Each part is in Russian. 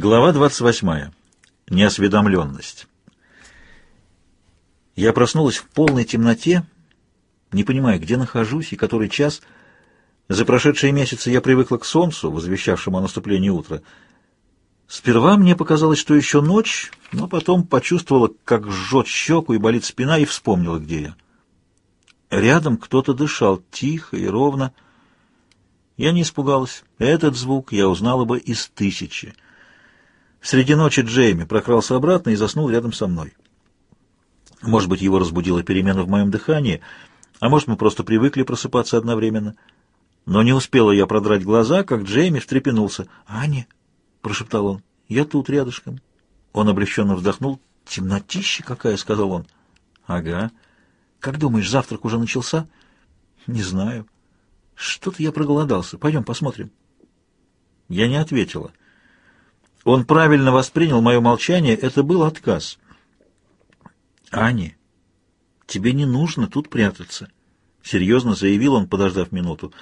Глава 28. Неосведомленность. Я проснулась в полной темноте, не понимая, где нахожусь и который час. За прошедшие месяцы я привыкла к солнцу, возвещавшему о наступлении утра. Сперва мне показалось, что еще ночь, но потом почувствовала, как жжет щеку и болит спина, и вспомнила, где я. Рядом кто-то дышал тихо и ровно. Я не испугалась. Этот звук я узнала бы из тысячи — Среди ночи Джейми прокрался обратно и заснул рядом со мной. Может быть, его разбудила перемена в моем дыхании, а может, мы просто привыкли просыпаться одновременно. Но не успела я продрать глаза, как Джейми встрепенулся. «Аня!» — прошептал он. «Я тут, рядышком». Он облегченно вздохнул. «Темнотища какая!» — сказал он. «Ага. Как думаешь, завтрак уже начался?» «Не знаю. Что-то я проголодался. Пойдем посмотрим». Я не ответила. Он правильно воспринял мое молчание, это был отказ. «Ани, тебе не нужно тут прятаться», — серьезно заявил он, подождав минуту.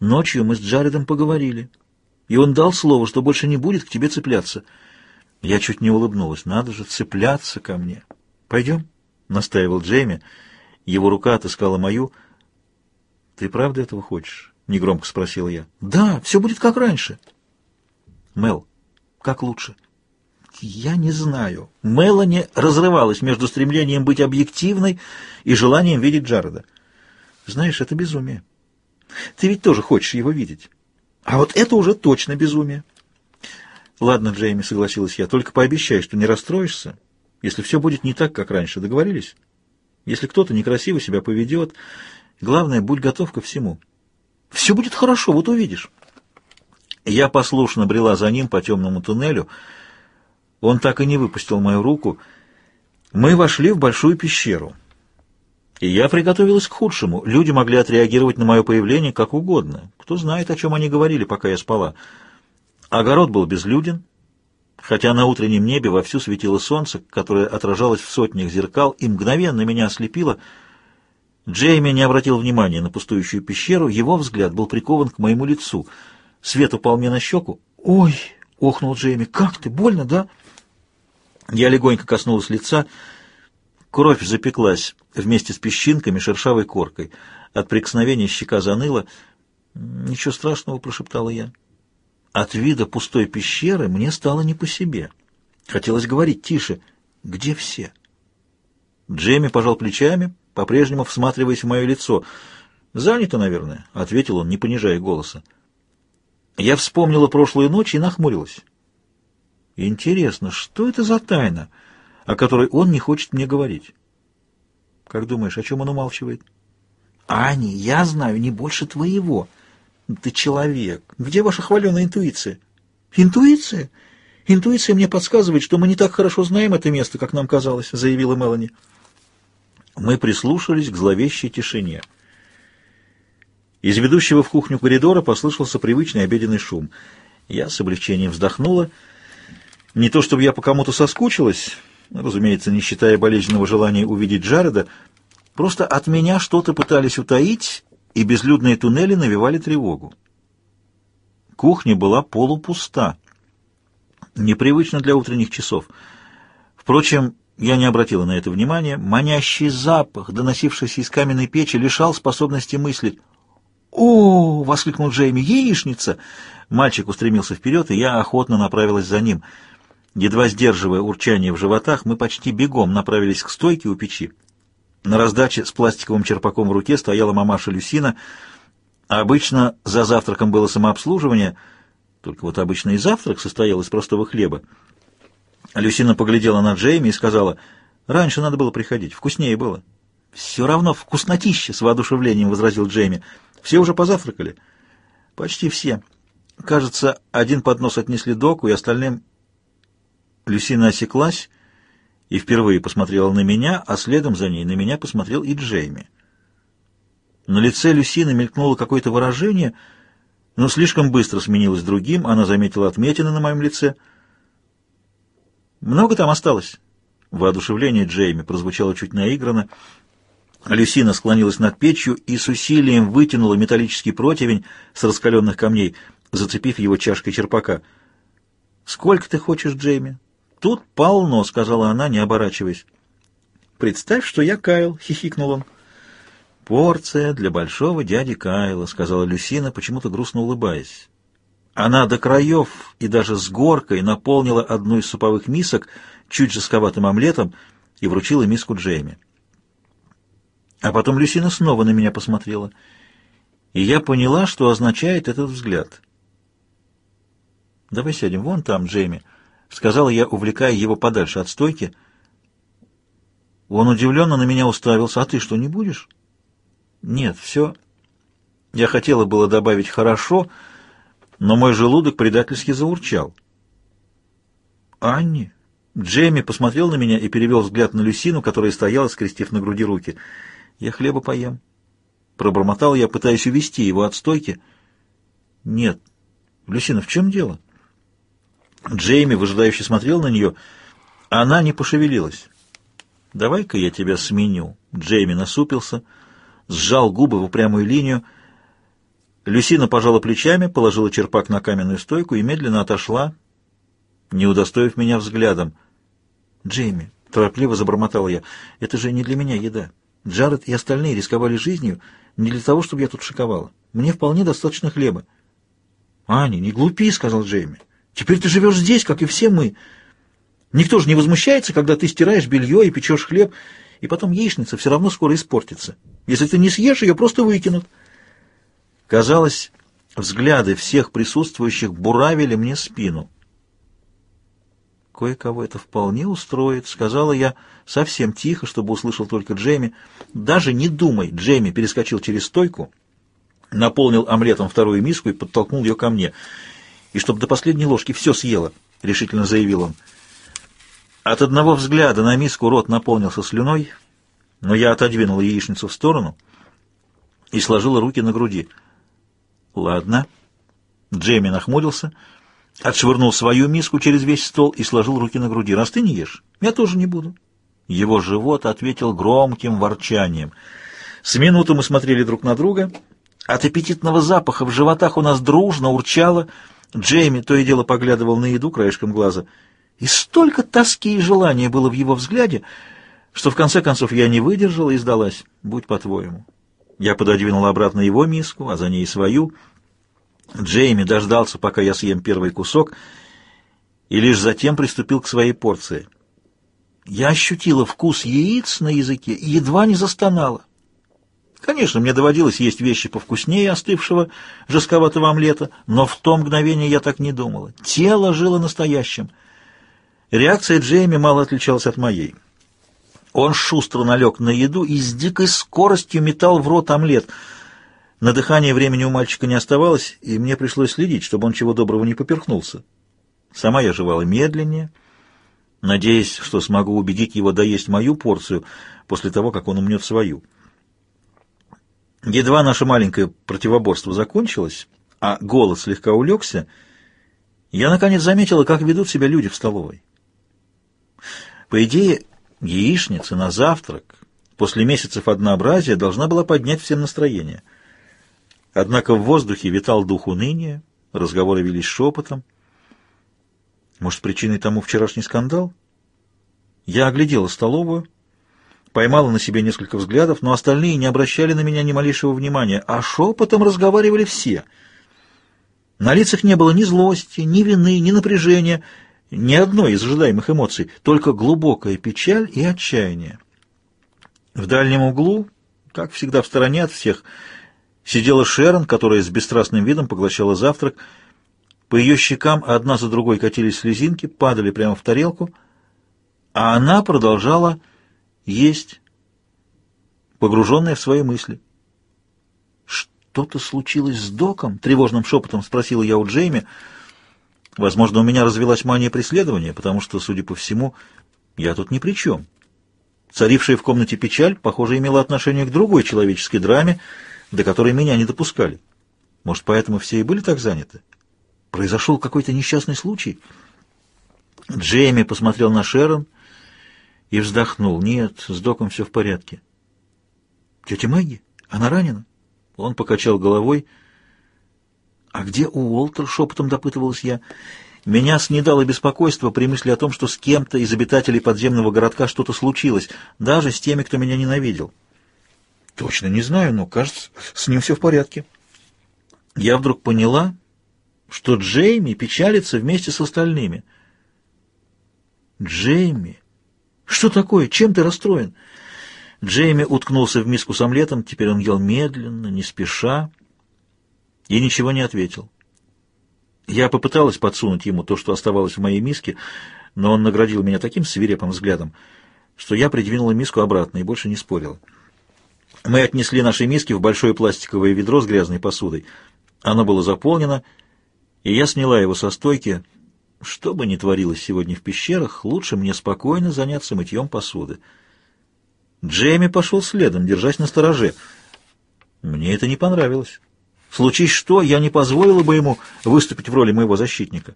«Ночью мы с Джаредом поговорили, и он дал слово, что больше не будет к тебе цепляться». Я чуть не улыбнулась. «Надо же цепляться ко мне». «Пойдем», — настаивал Джейми. Его рука отыскала мою. «Ты правда этого хочешь?» — негромко спросила я. «Да, все будет как раньше». «Мел, как лучше? Я не знаю. Мелани разрывалась между стремлением быть объективной и желанием видеть Джареда. Знаешь, это безумие. Ты ведь тоже хочешь его видеть. А вот это уже точно безумие. Ладно, Джейми, согласилась я, только пообещай, что не расстроишься, если все будет не так, как раньше. Договорились? Если кто-то некрасиво себя поведет, главное, будь готов ко всему. Все будет хорошо, вот увидишь. Я послушно брела за ним по темному туннелю. Он так и не выпустил мою руку. Мы вошли в большую пещеру. И я приготовилась к худшему. Люди могли отреагировать на мое появление как угодно. Кто знает, о чем они говорили, пока я спала. Огород был безлюден, хотя на утреннем небе вовсю светило солнце, которое отражалось в сотнях зеркал и мгновенно меня ослепило. Джейми не обратил внимания на пустующую пещеру, его взгляд был прикован к моему лицу — Свет упал мне на щеку. «Ой!» — охнул Джейми. «Как ты? Больно, да?» Я легонько коснулась лица. Кровь запеклась вместе с песчинками, шершавой коркой. От прикосновения щека заныла. «Ничего страшного», — прошептала я. От вида пустой пещеры мне стало не по себе. Хотелось говорить тише. «Где все?» Джейми пожал плечами, по-прежнему всматриваясь в мое лицо. «Занято, наверное», — ответил он, не понижая голоса. Я вспомнила прошлую ночь и нахмурилась. Интересно, что это за тайна, о которой он не хочет мне говорить? Как думаешь, о чем он умалчивает? Ани, я знаю не больше твоего. Ты человек. Где ваша хваленая интуиция? Интуиция? Интуиция мне подсказывает, что мы не так хорошо знаем это место, как нам казалось, заявила Мелани. Мы прислушались к зловещей тишине. Из ведущего в кухню коридора послышался привычный обеденный шум. Я с облегчением вздохнула. Не то чтобы я по кому-то соскучилась, разумеется, не считая болезненного желания увидеть Джареда, просто от меня что-то пытались утаить, и безлюдные туннели навевали тревогу. Кухня была полупуста. Непривычно для утренних часов. Впрочем, я не обратила на это внимания. Манящий запах, доносившийся из каменной печи, лишал способности мыслить. «О!» — воскликнул Джейми. «Яичница!» Мальчик устремился вперед, и я охотно направилась за ним. Едва сдерживая урчание в животах, мы почти бегом направились к стойке у печи. На раздаче с пластиковым черпаком в руке стояла мамаша Люсина. обычно за завтраком было самообслуживание, только вот обычно и завтрак состоял из простого хлеба. Люсина поглядела на Джейми и сказала, «Раньше надо было приходить, вкуснее было». «Все равно вкуснотище!» — с воодушевлением возразил Джейми. Все уже позавтракали? Почти все. Кажется, один поднос отнесли доку, и остальным... Люсина осеклась и впервые посмотрела на меня, а следом за ней на меня посмотрел и Джейми. На лице Люсины мелькнуло какое-то выражение, но слишком быстро сменилось другим, она заметила отметины на моем лице. «Много там осталось?» Воодушевление Джейми прозвучало чуть наигранно. Люсина склонилась над печью и с усилием вытянула металлический противень с раскаленных камней, зацепив его чашкой черпака. «Сколько ты хочешь, Джейми?» «Тут полно», — сказала она, не оборачиваясь. «Представь, что я Кайл», — хихикнул он. «Порция для большого дяди Кайла», — сказала Люсина, почему-то грустно улыбаясь. Она до краев и даже с горкой наполнила одну из суповых мисок чуть жестковатым омлетом и вручила миску Джейми. А потом Люсина снова на меня посмотрела, и я поняла, что означает этот взгляд. «Давай сядем вон там, Джейми», — сказала я, увлекая его подальше от стойки. Он удивленно на меня уставился. «А ты что, не будешь?» «Нет, все...» Я хотела было добавить «хорошо», но мой желудок предательски заурчал. «Анни?» Джейми посмотрел на меня и перевел взгляд на Люсину, которая стояла, скрестив на груди руки. «Я хлеба поем». Пробормотал я, пытаясь увести его от стойки. «Нет. Люсина, в чем дело?» Джейми выжидающе смотрел на нее. Она не пошевелилась. «Давай-ка я тебя сменю». Джейми насупился, сжал губы в упрямую линию, Люсина пожала плечами, положила черпак на каменную стойку и медленно отошла, не удостоив меня взглядом. «Джейми», — торопливо забормотала я, — «это же не для меня еда. Джаред и остальные рисковали жизнью не для того, чтобы я тут шиковала. Мне вполне достаточно хлеба». «Аня, не глупи», — сказал Джейми. «Теперь ты живешь здесь, как и все мы. Никто же не возмущается, когда ты стираешь белье и печешь хлеб, и потом яичница все равно скоро испортится. Если ты не съешь, ее просто выкинут». Казалось, взгляды всех присутствующих буравили мне спину. «Кое-кого это вполне устроит», — сказала я совсем тихо, чтобы услышал только Джейми. «Даже не думай!» — Джейми перескочил через стойку, наполнил омлетом вторую миску и подтолкнул ее ко мне. «И чтоб до последней ложки все съела», — решительно заявил он. От одного взгляда на миску рот наполнился слюной, но я отодвинул яичницу в сторону и сложила руки на груди — «Ладно». Джейми нахмурился, отшвырнул свою миску через весь стол и сложил руки на груди. «Раз ты не ешь, я тоже не буду». Его живот ответил громким ворчанием. С минуту мы смотрели друг на друга. От аппетитного запаха в животах у нас дружно урчало. Джейми то и дело поглядывал на еду краешком глаза. И столько тоски и желания было в его взгляде, что в конце концов я не выдержала и сдалась. Будь по-твоему. Я пододвинул обратно его миску, а за ней свою. Джейми дождался, пока я съем первый кусок, и лишь затем приступил к своей порции. Я ощутила вкус яиц на языке и едва не застонала. Конечно, мне доводилось есть вещи повкуснее остывшего жестковатого омлета, но в то мгновение я так не думала. Тело жило настоящим. Реакция Джейми мало отличалась от моей. Он шустро налег на еду и с дикой скоростью метал в рот омлет. На дыхание времени у мальчика не оставалось, и мне пришлось следить, чтобы он чего доброго не поперхнулся. Сама я жевала медленнее, надеясь, что смогу убедить его доесть мою порцию после того, как он умнет свою. Едва наше маленькое противоборство закончилось, а голод слегка улегся, я наконец заметила, как ведут себя люди в столовой. По идее, Яичница на завтрак после месяцев однообразия должна была поднять всем настроение. Однако в воздухе витал дух уныния, разговоры велись шепотом. Может, причиной тому вчерашний скандал? Я оглядела столовую, поймала на себе несколько взглядов, но остальные не обращали на меня ни малейшего внимания, а шепотом разговаривали все. На лицах не было ни злости, ни вины, ни напряжения — ни одной из ожидаемых эмоций, только глубокая печаль и отчаяние. В дальнем углу, как всегда в стороне от всех, сидела Шерон, которая с бесстрастным видом поглощала завтрак. По ее щекам одна за другой катились слезинки, падали прямо в тарелку, а она продолжала есть, погруженная в свои мысли. «Что-то случилось с доком?» — тревожным шепотом спросила я у Джейми — Возможно, у меня развелась мания преследования, потому что, судя по всему, я тут ни при чем. Царившая в комнате печаль, похоже, имела отношение к другой человеческой драме, до которой меня не допускали. Может, поэтому все и были так заняты? Произошел какой-то несчастный случай? Джейми посмотрел на Шерон и вздохнул. Нет, с доком все в порядке. Тетя Мэгги? Она ранена? Он покачал головой. «А где Уолтер?» — шепотом допытывалась я. Меня снедало беспокойство при мысли о том, что с кем-то из обитателей подземного городка что-то случилось, даже с теми, кто меня ненавидел. Точно не знаю, но, кажется, с ним все в порядке. Я вдруг поняла, что Джейми печалится вместе с остальными. Джейми? Что такое? Чем ты расстроен? Джейми уткнулся в миску с омлетом, теперь он ел медленно, не спеша, и ничего не ответил. Я попыталась подсунуть ему то, что оставалось в моей миске, но он наградил меня таким свирепым взглядом, что я придвинула миску обратно и больше не спорила. Мы отнесли наши миски в большое пластиковое ведро с грязной посудой. Оно было заполнено, и я сняла его со стойки. Что бы ни творилось сегодня в пещерах, лучше мне спокойно заняться мытьем посуды. Джейми пошел следом, держась на стороже. Мне это не понравилось. Случись что, я не позволила бы ему выступить в роли моего защитника.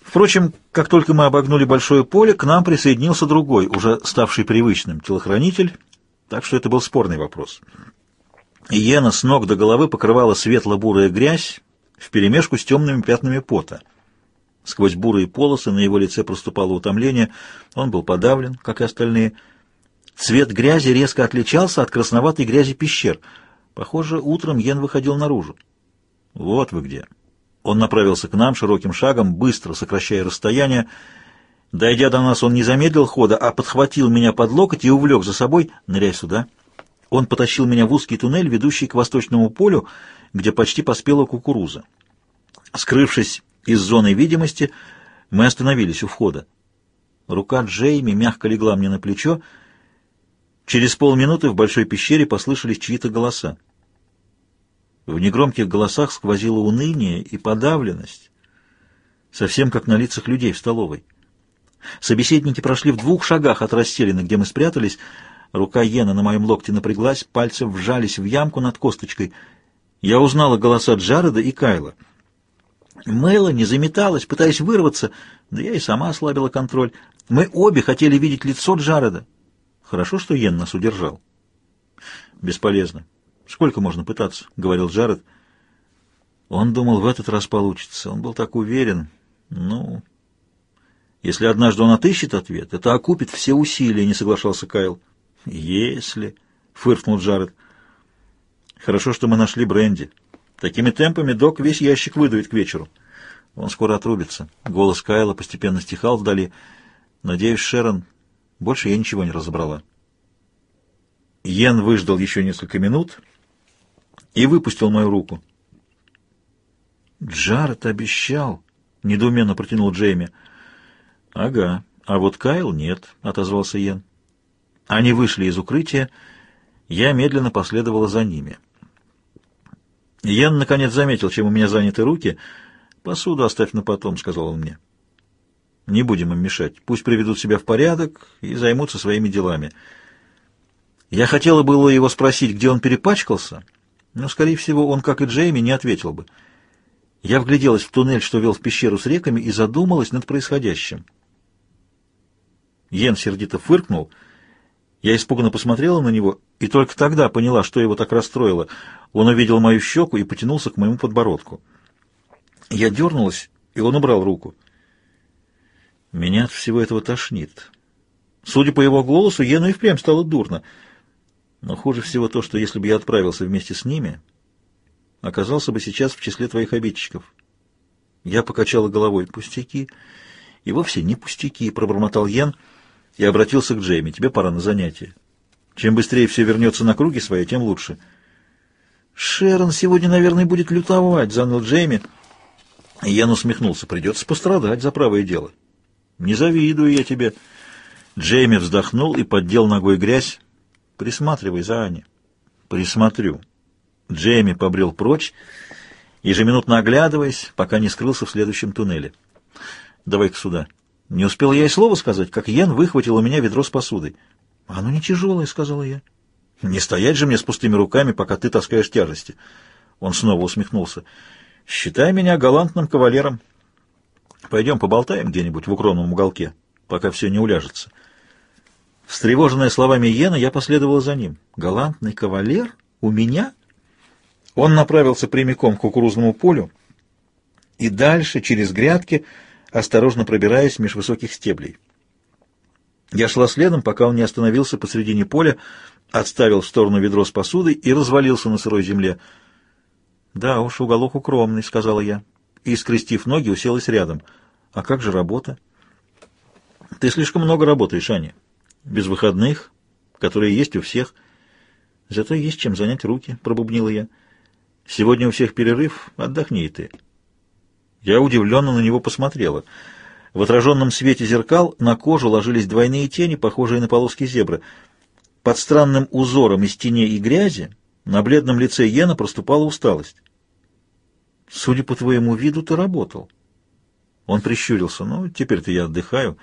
Впрочем, как только мы обогнули большое поле, к нам присоединился другой, уже ставший привычным, телохранитель, так что это был спорный вопрос. Иена с ног до головы покрывала светло-бурая грязь вперемешку с темными пятнами пота. Сквозь бурые полосы на его лице проступало утомление, он был подавлен, как и остальные, Цвет грязи резко отличался от красноватой грязи пещер. Похоже, утром Йен выходил наружу. «Вот вы где!» Он направился к нам широким шагом, быстро сокращая расстояние. Дойдя до нас, он не замедлил хода, а подхватил меня под локоть и увлек за собой. «Ныряй сюда!» Он потащил меня в узкий туннель, ведущий к восточному полю, где почти поспела кукуруза. Скрывшись из зоны видимости, мы остановились у входа. Рука Джейми мягко легла мне на плечо, Через полминуты в большой пещере послышались чьи-то голоса. В негромких голосах сквозило уныние и подавленность, совсем как на лицах людей в столовой. Собеседники прошли в двух шагах от расселины, где мы спрятались. Рука Йена на моем локте напряглась, пальцы вжались в ямку над косточкой. Я узнала голоса Джареда и Кайла. Мелани заметалась, пытаясь вырваться, да я и сама ослабила контроль. Мы обе хотели видеть лицо Джареда, Хорошо, что Йен нас удержал. Бесполезно. Сколько можно пытаться, — говорил Джаред. Он думал, в этот раз получится. Он был так уверен. Ну, если однажды он отыщет ответ, это окупит все усилия, — не соглашался Кайл. Если, — фыркнул Джаред. Хорошо, что мы нашли Бренди. Такими темпами док весь ящик выдует к вечеру. Он скоро отрубится. Голос Кайла постепенно стихал вдали. Надеюсь, Шерон больше я ничего не разобрала. Йен выждал еще несколько минут и выпустил мою руку. «Джаред обещал», — недоуменно протянул Джейми. «Ага, а вот Кайл нет», — отозвался Йен. Они вышли из укрытия, я медленно последовала за ними. Йен наконец заметил, чем у меня заняты руки. «Посуду оставь на потом», — сказал он мне. Не будем им мешать. Пусть приведут себя в порядок и займутся своими делами. Я хотела было его спросить, где он перепачкался, но, скорее всего, он, как и Джейми, не ответил бы. Я вгляделась в туннель, что вел в пещеру с реками, и задумалась над происходящим. Йен сердито фыркнул. Я испуганно посмотрела на него, и только тогда поняла, что его так расстроило. Он увидел мою щеку и потянулся к моему подбородку. Я дернулась, и он убрал руку. Меня от всего этого тошнит. Судя по его голосу, Ену и впрямь стало дурно. Но хуже всего то, что если бы я отправился вместе с ними, оказался бы сейчас в числе твоих обидчиков. Я покачала головой. Пустяки. И вовсе не пустяки, пробормотал Йен и обратился к Джейми. Тебе пора на занятие. Чем быстрее все вернется на круги свои, тем лучше. Шерон сегодня, наверное, будет лютовать, заныл Джейми. Йен усмехнулся. Придется пострадать за правое дело. Не завидую я тебе. Джейми вздохнул и поддел ногой грязь. Присматривай за Ани. Присмотрю. Джейми побрел прочь, ежеминутно оглядываясь, пока не скрылся в следующем туннеле. Давай-ка сюда. Не успел я и слова сказать, как Йен выхватил у меня ведро с посудой. «Оно не тяжелое», — сказала я. «Не стоять же мне с пустыми руками, пока ты таскаешь тяжести». Он снова усмехнулся. «Считай меня галантным кавалером». Пойдем поболтаем где-нибудь в укромном уголке, пока все не уляжется. Встревоженная словами Йена, я последовала за ним. «Галантный кавалер? У меня?» Он направился прямиком к кукурузному полю. и дальше, через грядки, осторожно пробираясь меж высоких стеблей. Я шла следом, пока он не остановился посредине поля, отставил в сторону ведро с посудой и развалился на сырой земле. «Да уж, уголок укромный», — сказала я, и, скрестив ноги, уселась рядом. «А как же работа?» «Ты слишком много работаешь, Аня. Без выходных, которые есть у всех. Зато есть чем занять руки», — пробубнила я. «Сегодня у всех перерыв, отдохни и ты». Я удивленно на него посмотрела. В отраженном свете зеркал на кожу ложились двойные тени, похожие на полоски зебры. Под странным узором из теней и грязи на бледном лице Йена проступала усталость. «Судя по твоему виду, ты работал». Он прищурился. «Ну, теперь-то я отдыхаю».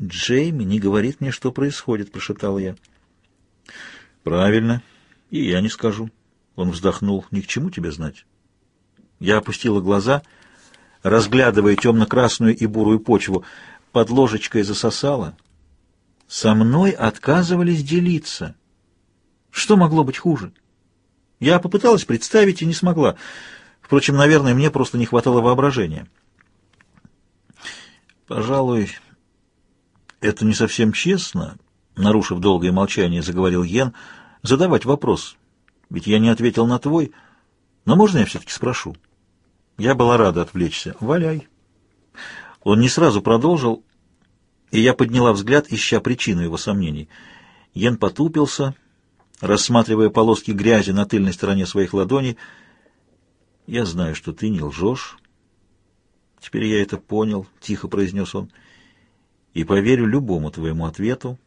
«Джейми не говорит мне, что происходит», — прошептал я. «Правильно. И я не скажу». Он вздохнул. «Ни к чему тебе знать». Я опустила глаза, разглядывая темно-красную и бурую почву. Под ложечкой засосала. Со мной отказывались делиться. Что могло быть хуже? Я попыталась представить и не смогла. Впрочем, наверное, мне просто не хватало воображения. Пожалуй, это не совсем честно, нарушив долгое молчание, заговорил Йен, задавать вопрос. Ведь я не ответил на твой, но можно я все-таки спрошу? Я была рада отвлечься. Валяй. Он не сразу продолжил, и я подняла взгляд, ища причину его сомнений. Йен потупился, рассматривая полоски грязи на тыльной стороне своих ладоней. «Я знаю, что ты не лжешь». «Теперь я это понял», — тихо произнес он, — «и поверю любому твоему ответу».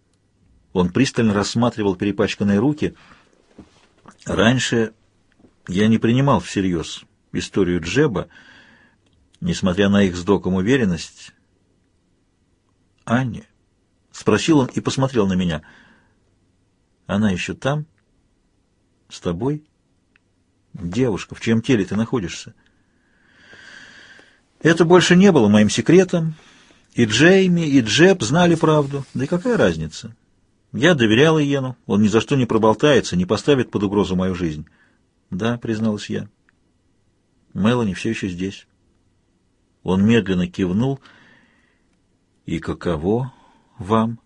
Он пристально рассматривал перепачканные руки. «Раньше я не принимал всерьез историю Джеба, несмотря на их с Доком уверенность. «Аня?» — спросил он и посмотрел на меня. «Она еще там? С тобой? Девушка, в чьем теле ты находишься?» Это больше не было моим секретом. И Джейми, и Джеб знали правду. Да и какая разница? Я доверял Иену. Он ни за что не проболтается, не поставит под угрозу мою жизнь. Да, призналась я. Мелани все еще здесь. Он медленно кивнул. И каково вам?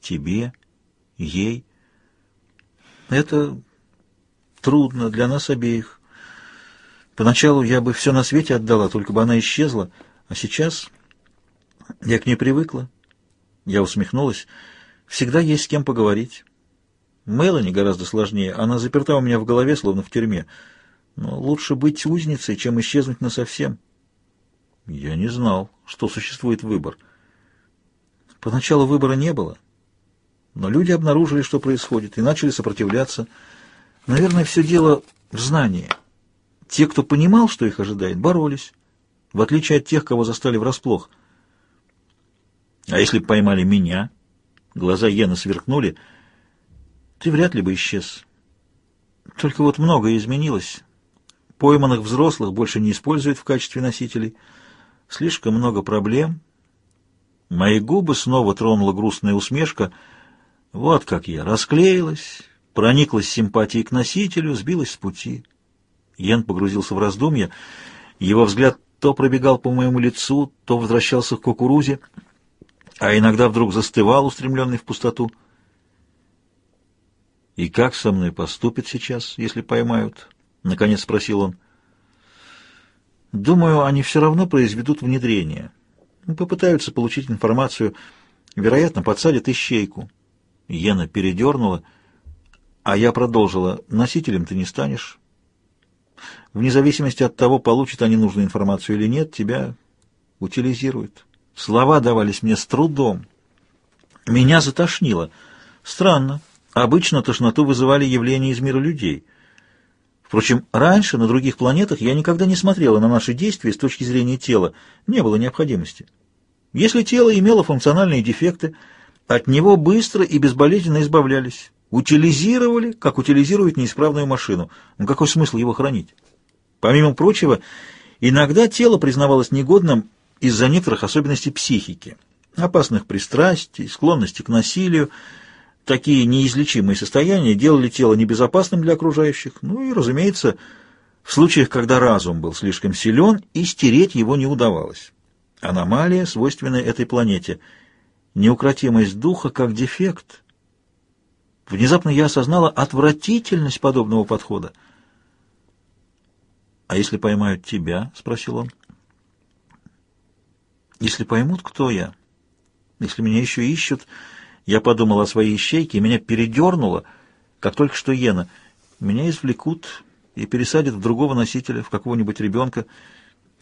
Тебе? Ей? Это трудно для нас обеих. Поначалу я бы все на свете отдала, только бы она исчезла, а сейчас я к ней привыкла. Я усмехнулась. Всегда есть с кем поговорить. Мелани гораздо сложнее. Она заперта у меня в голове, словно в тюрьме. Но лучше быть узницей, чем исчезнуть насовсем. Я не знал, что существует выбор. Поначалу выбора не было. Но люди обнаружили, что происходит, и начали сопротивляться. Наверное, все дело в знании. Те, кто понимал, что их ожидает, боролись, в отличие от тех, кого застали врасплох. А если поймали меня? Глаза Йена сверкнули. Ты вряд ли бы исчез. Только вот многое изменилось. Пойманных взрослых больше не используют в качестве носителей. Слишком много проблем. Мои губы снова тронула грустная усмешка. Вот как я расклеилась, прониклась симпатией к носителю, сбилась с пути. Йен погрузился в раздумья. Его взгляд то пробегал по моему лицу, то возвращался к кукурузе, а иногда вдруг застывал, устремленный в пустоту. «И как со мной поступят сейчас, если поймают?» — наконец спросил он. «Думаю, они все равно произведут внедрение. Попытаются получить информацию. Вероятно, подсадят ищейку». Йена передернула, а я продолжила. «Носителем ты не станешь. Вне зависимости от того, получат они нужную информацию или нет, тебя утилизируют». Слова давались мне с трудом. Меня затошнило. Странно. Обычно тошноту вызывали явления из мира людей — Впрочем, раньше на других планетах я никогда не смотрела на наши действия с точки зрения тела, не было необходимости. Если тело имело функциональные дефекты, от него быстро и безболезненно избавлялись, утилизировали, как утилизируют неисправную машину. Ну какой смысл его хранить? Помимо прочего, иногда тело признавалось негодным из-за некоторых особенностей психики, опасных пристрастий, склонности к насилию, Такие неизлечимые состояния делали тело небезопасным для окружающих, ну и, разумеется, В случаях, когда разум был слишком силен, и стереть его не удавалось. Аномалия, свойственная этой планете. Неукротимость духа как дефект. Внезапно я осознала отвратительность подобного подхода. «А если поймают тебя?» — спросил он. «Если поймут, кто я, если меня еще ищут...» Я подумал о своей ищейке, и меня передернуло, как только что Йена. Меня извлекут и пересадят в другого носителя, в какого-нибудь ребенка,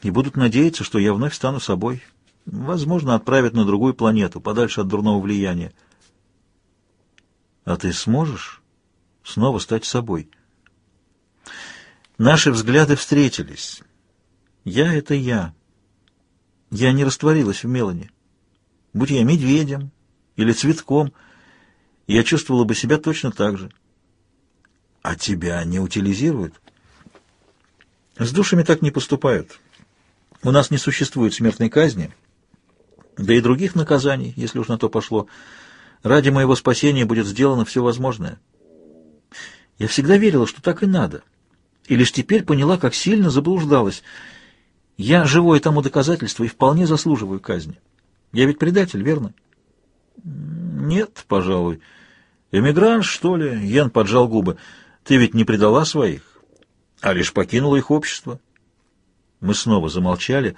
и будут надеяться, что я вновь стану собой. Возможно, отправят на другую планету, подальше от дурного влияния. А ты сможешь снова стать собой? Наши взгляды встретились. Я — это я. Я не растворилась в Мелани. Будь я медведем или цветком, я чувствовала бы себя точно так же. А тебя не утилизируют? С душами так не поступают. У нас не существует смертной казни, да и других наказаний, если уж на то пошло. Ради моего спасения будет сделано все возможное. Я всегда верила, что так и надо — и лишь теперь поняла, как сильно заблуждалась. Я живое тому доказательство и вполне заслуживаю казни. Я ведь предатель, верно? Нет, пожалуй. Эмигрант, что ли? Ян поджал губы. Ты ведь не предала своих, а лишь покинула их общество. Мы снова замолчали.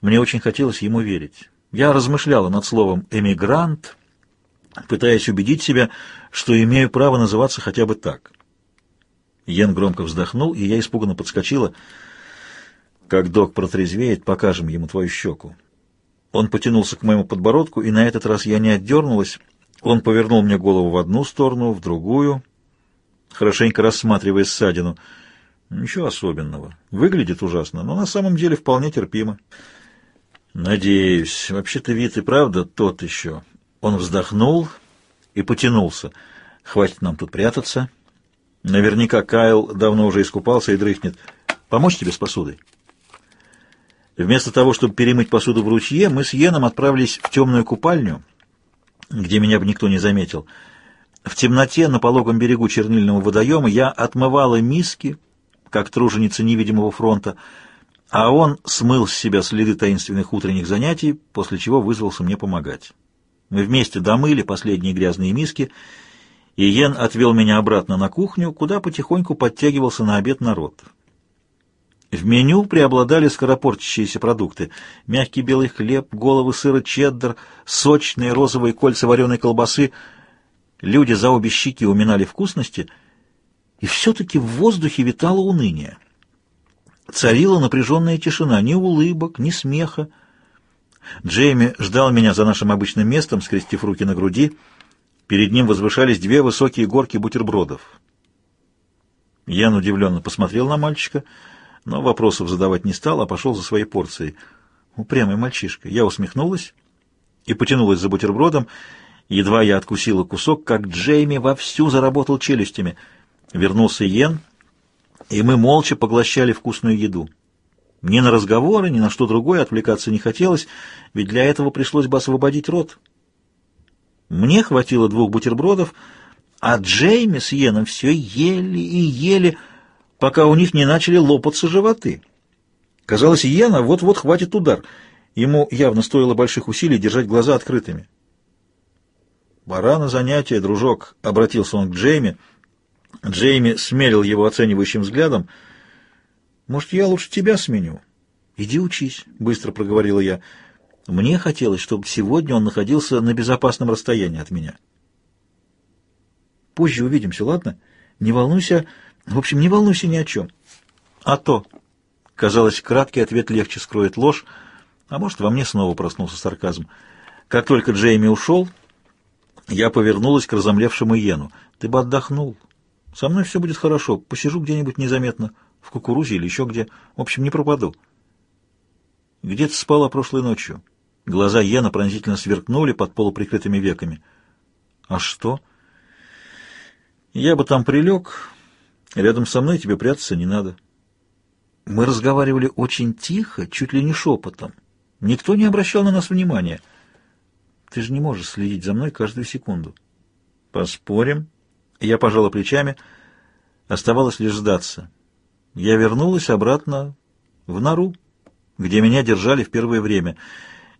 Мне очень хотелось ему верить. Я размышляла над словом «эмигрант», пытаясь убедить себя, что имею право называться хотя бы так. Йен громко вздохнул, и я испуганно подскочила. «Как док протрезвеет, покажем ему твою щеку». Он потянулся к моему подбородку, и на этот раз я не отдернулась. Он повернул мне голову в одну сторону, в другую, хорошенько рассматривая ссадину. Ничего особенного. Выглядит ужасно, но на самом деле вполне терпимо. Надеюсь. Вообще-то вид и правда тот еще. Он вздохнул и потянулся. Хватит нам тут прятаться. Наверняка Кайл давно уже искупался и дрыхнет. Помочь тебе с посудой? Вместо того, чтобы перемыть посуду в ручье, мы с Йеном отправились в темную купальню, где меня бы никто не заметил. В темноте на пологом берегу чернильного водоема я отмывала миски, как труженица невидимого фронта, а он смыл с себя следы таинственных утренних занятий, после чего вызвался мне помогать. Мы вместе домыли последние грязные миски — и Йен отвел меня обратно на кухню, куда потихоньку подтягивался на обед народ. В меню преобладали скоропортящиеся продукты. Мягкий белый хлеб, головы сыра чеддер, сочные розовые кольца вареной колбасы. Люди за обе щеки уминали вкусности, и все-таки в воздухе витало уныние. Царила напряженная тишина, ни улыбок, ни смеха. Джейми ждал меня за нашим обычным местом, скрестив руки на груди, — Перед ним возвышались две высокие горки бутербродов. Ян удивленно посмотрел на мальчика, но вопросов задавать не стал, а пошел за своей порцией. Упрямый мальчишка. Я усмехнулась и потянулась за бутербродом. Едва я откусила кусок, как Джейми вовсю заработал челюстями. Вернулся Йен, и мы молча поглощали вкусную еду. Ни на разговоры, ни на что другое отвлекаться не хотелось, ведь для этого пришлось бы освободить рот. Мне хватило двух бутербродов, а Джейми с Йеном все ели и ели, пока у них не начали лопаться животы. Казалось, Йена вот-вот хватит удар. Ему явно стоило больших усилий держать глаза открытыми. «Пора на занятие, дружок», — обратился он к Джейми. Джейми смерил его оценивающим взглядом. «Может, я лучше тебя сменю?» «Иди учись», — быстро проговорила я. Мне хотелось, чтобы сегодня он находился на безопасном расстоянии от меня. Позже увидимся, ладно? Не волнуйся, в общем, не волнуйся ни о чем. А то, казалось, краткий ответ легче скроет ложь, а может, во мне снова проснулся сарказм. Как только Джейми ушел, я повернулась к разомлевшему Йену. Ты бы отдохнул. Со мной все будет хорошо. Посижу где-нибудь незаметно, в кукурузе или еще где. В общем, не пропаду. Где ты спала прошлой ночью? Глаза Йена пронзительно сверкнули под полуприкрытыми веками. «А что?» «Я бы там прилег. Рядом со мной тебе прятаться не надо». Мы разговаривали очень тихо, чуть ли не шепотом. Никто не обращал на нас внимания. Ты же не можешь следить за мной каждую секунду. Поспорим. Я пожала плечами. Оставалось лишь сдаться. я вернулась обратно в нору, где меня держали в первое время.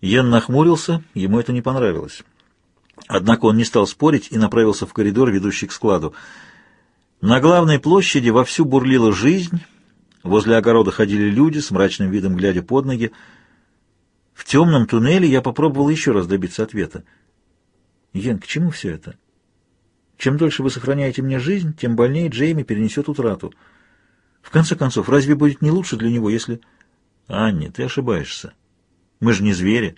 Йен нахмурился, ему это не понравилось. Однако он не стал спорить и направился в коридор, ведущий к складу. На главной площади вовсю бурлила жизнь, возле огорода ходили люди с мрачным видом, глядя под ноги. В темном туннеле я попробовал еще раз добиться ответа. «Йен, к чему все это? Чем дольше вы сохраняете мне жизнь, тем больнее Джейми перенесет утрату. В конце концов, разве будет не лучше для него, если...» «Анни, ты ошибаешься. Мы же не звери.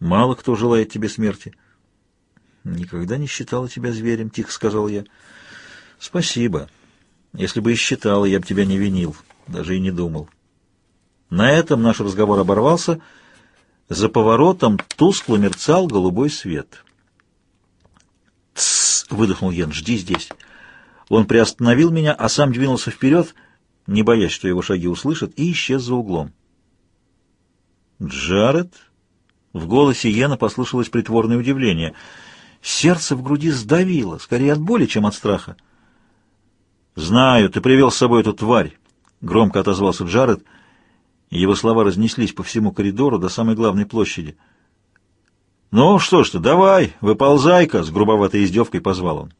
Мало кто желает тебе смерти». «Никогда не считала тебя зверем», — тихо сказал я. «Спасибо. Если бы и считала, я бы тебя не винил, даже и не думал». На этом наш разговор оборвался. За поворотом тускло мерцал голубой свет. «Тссс!» — выдохнул Йен. «Жди здесь». Он приостановил меня, а сам двинулся вперед, не боясь, что его шаги услышат, и исчез за углом. «Джаред?» В голосе Йена послышалось притворное удивление. Сердце в груди сдавило, скорее от боли, чем от страха. «Знаю, ты привел с собой эту тварь», — громко отозвался Джаред. Его слова разнеслись по всему коридору до самой главной площади. «Ну что ж ты, давай, выползай-ка!» — с грубоватой издевкой позвал он.